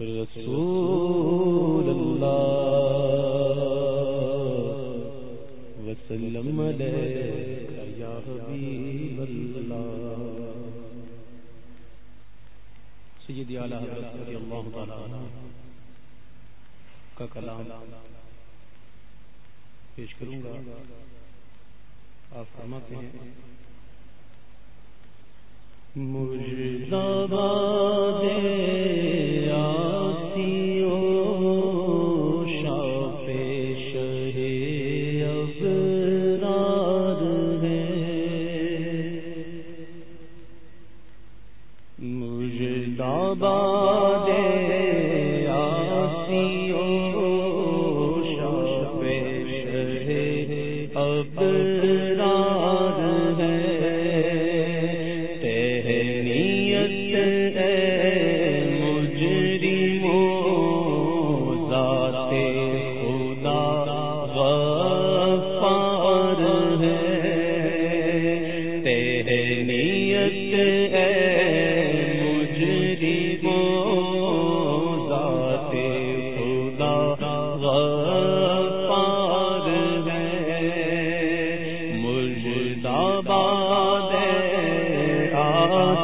رسول اللہ وسلم یا حبیب اللہ. سیدی اعلی حضرت رضی اللہ تعالی عنہ کا کلام پیش کروں گا. آپ فرماتے ہیں مجھے دبا دے آسیوں شاپ شہر ابرار مجھے دبا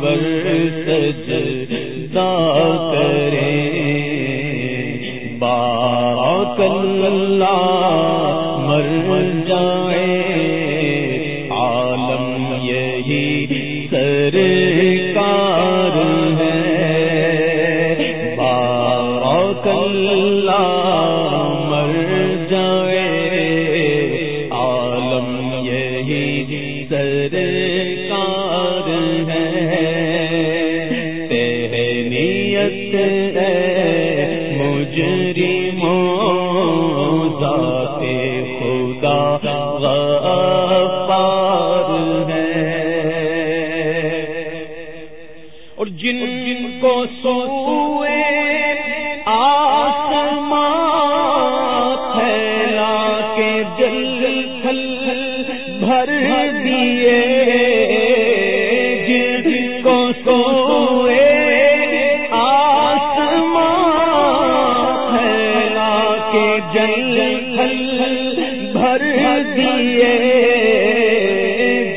بر سجدہ کریں باقل اللہ مر جائے۔ کے جنگل بھر دیے،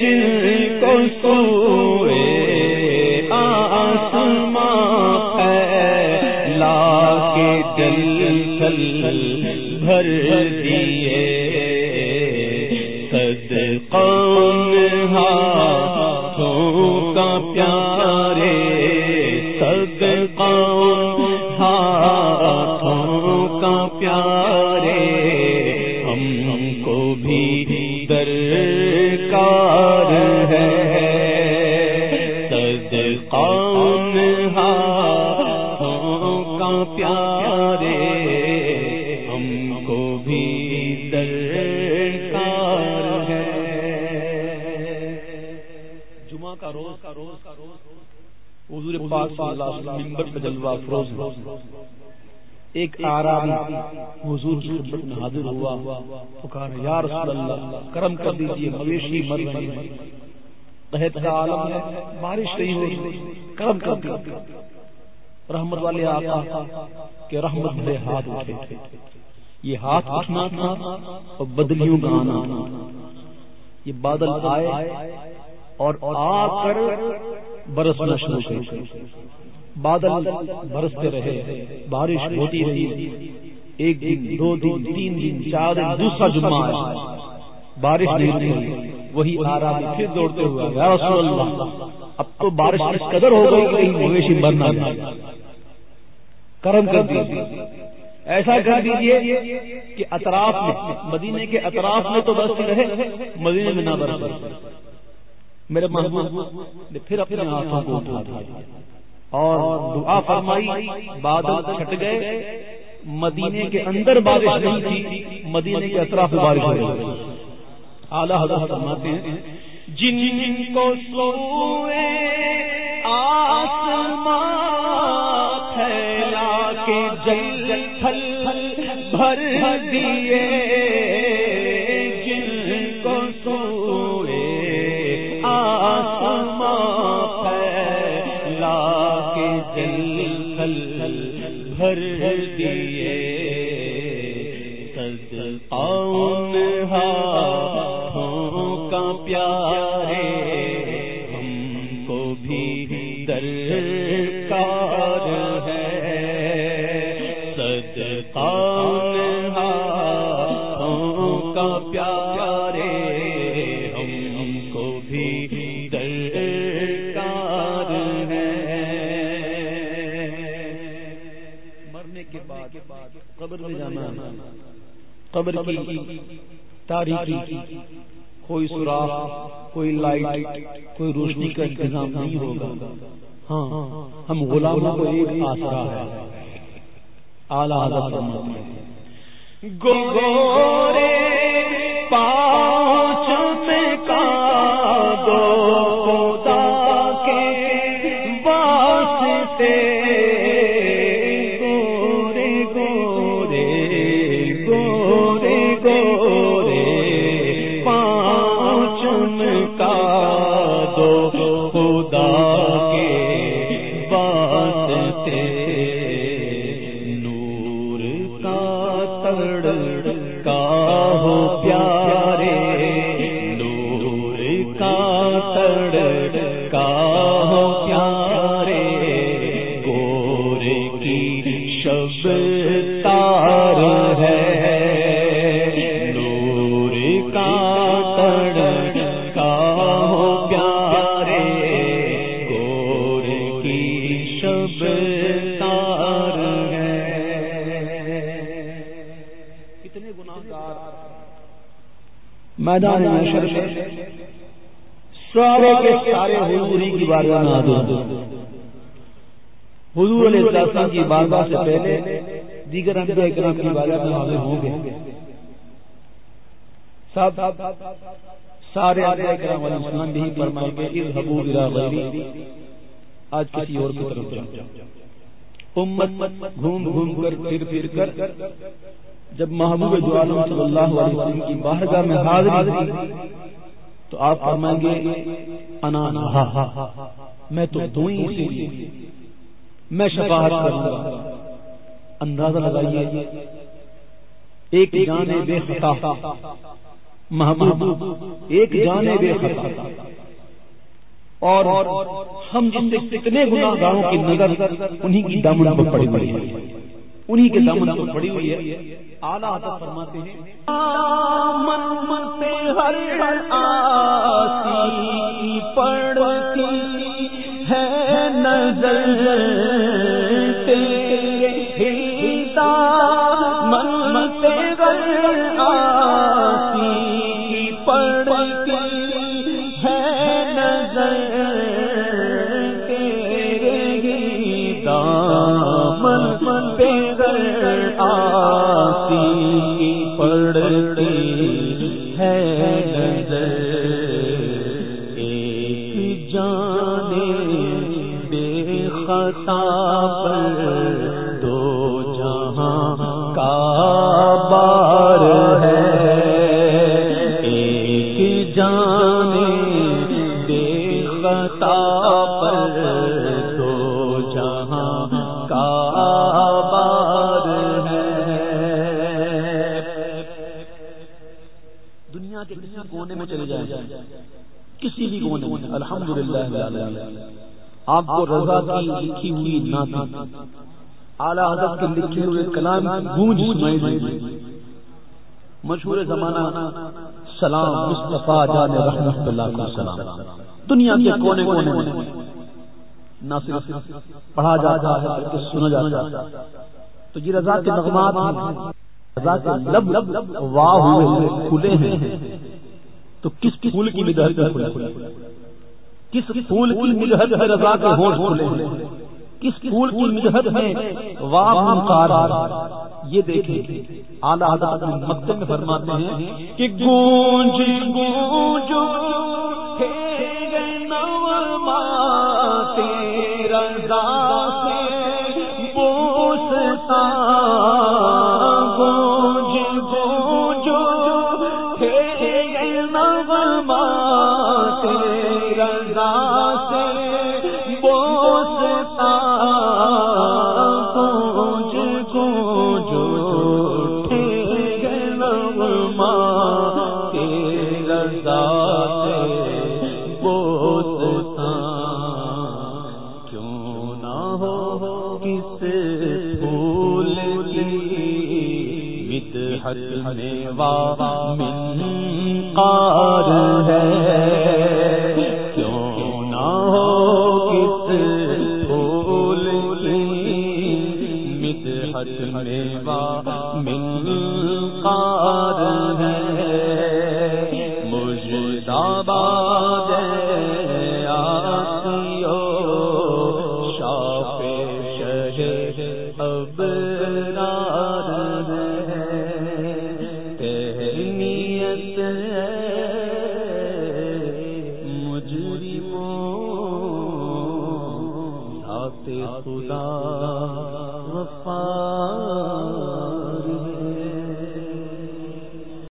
جن کو سوئے لا کے جنگل بھر دیے۔ سد کا پیار مرزاد ایک آرام حضور کی خدمت میں حاضر ہوا۔ یا رسول اللہ کرم کر دیجیے مویشی مر رہے ہیں قحط کا عالم ہے بارش نہیں ہو رہی کرم کر دیجیے۔ رحمت والے آقا کہ رحمت بھرے ہاتھ اٹھے۔ یہ ہاتھ اٹھنا تھا اور بدلیوں کا آنا۔ یہ بادل آئے اور آ کر برسنا شروع کر بادل برستے رہے، بارش ہوتی رہی۔ ایک دن، دو دن، تین دن، چار دن، دوسرا جمعہ آیا۔ بارش نہیں رہی وہی آرام پھر دوڑتے ہوئے یا رسول اللہ، اب تو بارش اس قدر ہو گئی کہ مویشی مرنا کرم کر دیجیے ایسا کر دیجیے کہ اطراف میں، مدینے کے اطراف میں تو برس رہے، مدینے میں نہ برس میرے محبوب نے پھر اپنے ہاتھوں کو اٹھا دیا۔ اور دعا فرمائی، بادل چھٹ گئے، مدینے کے اندر بارش نہیں تھی، مدینے کے اطراف بارش ہو گئی اعلیٰ حضرت فرماتے ہیں، جن کو سوئے آسمان پھیلا کے جل تھل بھر دیے۔ بھر دیے۔ صدقاؤن ہاتھوں ہاں کا پیارے۔ کے بعد قبر میں جانا قبر کی تاریخی کوئی سوراخ کوئی لائٹ کوئی روشنی کا انتظام نہیں ہوگا۔ ہاں ہم غلاموں کو ایک آسرا ہے۔ اعلیٰ حضرت فرماتے ہیں۔ گورے پاؤں تڑ میدان محشر میں سارے کے سارے حضوری کی بارگاہ میں حاضر حضور علیہ السلام کی بارگاہ سے پہلے دیگر انبیاء کرام کی بارگاہ میں حاضر ہوں گے۔ سب سارے انبیاء کرام علیہ السلام بھی فرمائیں گے، اذهبوا الى غیری آج کسی اور کی طرف جاؤ۔ امت گھوم گھوم کر، پھر پھر کر۔ جب محبوب دو عالم صلی اللہ علیہ وسلم کی بارگاہ میں حاضری ہوئی، تو آپ فرمائیں گے، انا نہا، میں تو دوں ہی سے میں شفاعت کروں گا۔ اندازہ لگائیے، ایک جانے بے خطا، محبوب ایک جانے بے خطا۔ اور ہم جن سے کتنے گناہ گاروں کی نظر، انہی کی دامن پر پڑی ہوئی ہے۔ انہی کے دامن پر پڑی ہوئی ہے۔ اعلیٰ حضرت فرماتے ہیں۔ من من پہ ہر آسی پڑتی ہے نظر تیرے ہیتا من من پہ ہر آسی پڑتی ہے نظر دنیا کے کسی کونے میں چلے جائیں۔ کسی بھی کونے میں۔ الحمد للہ آپ کو رضا کی لکھی ہوئی نہ اعلیٰ حضرت کے لکھے ہوئے کلام گونج سنائی مشہور زمانہ سلام مصطفیٰ جان رحمت اللہ کو سلام دنیا کے کونے کونے میں۔ نہ صرف پڑھا جاتا ہے بلکہ سنا جاتا ہے۔ تو یہ رضا کے نغمات ہیں۔ رضا کے لب لب واہ ہوئے کھلے ہیں۔ تو کس پھول کی مدحت میں کھلے کس پھول کی مجہد میں رضا کے ہوش کھلے ہیں؟ کس پھول کی مجہد میں واہ کار یہ دیکھیں اعلیٰ حضرت مکے میں فرماتے ہیں کہ گونج گونج مجھ ہے۔